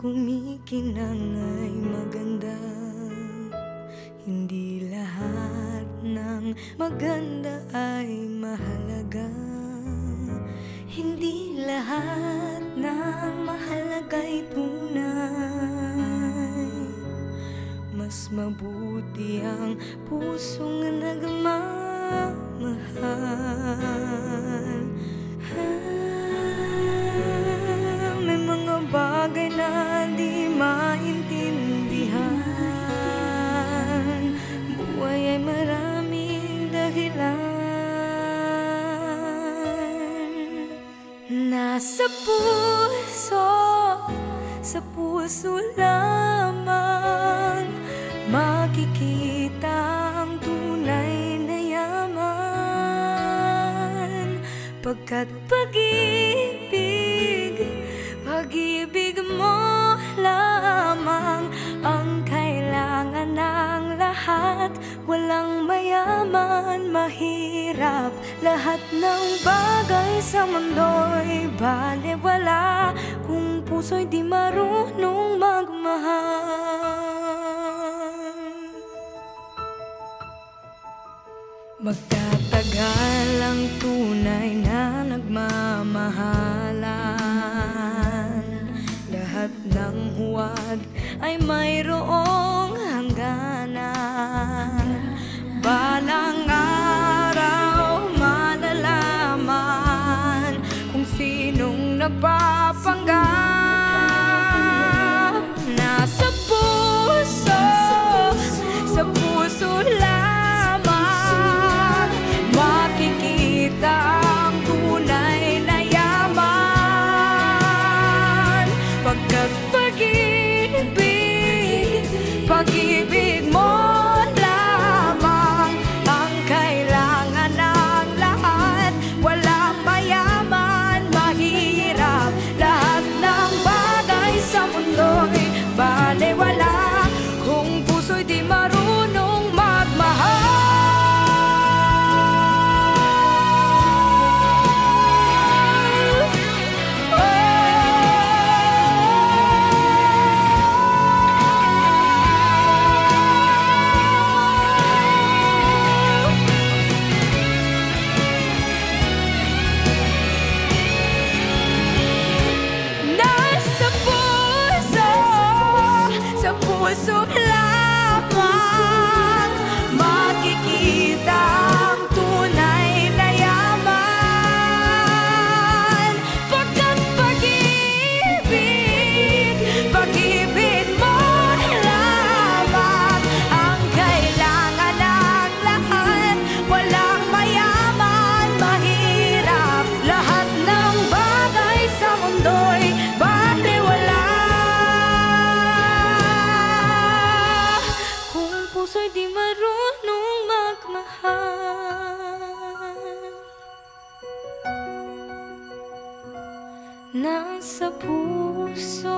kumikinang ay maganda. Hindi lahat ng maganda ay mahalaga. Hindi lahat ng mahalaga'y tunay. Mas mabuti ang pusong nagmamahal maintindihan. Buhay ay maraming dahilan. Nasa puso, sa puso lamang Makikita ang tunay na yaman. Pagkat pag-ibig, pag-ibig mahirap. Lahat ng bagay sa mundo'y balewala Kung puso'y di marunong magmahal. Magtatagal ang tunay na nagmamahalan. Lahat ng huwad ay mayroong nagpapanggap Nasa puso, sa puso lamang Makikita ang tunay na yaman. Pagkat pag-ibig, pag-ibig mo was so nasa puso.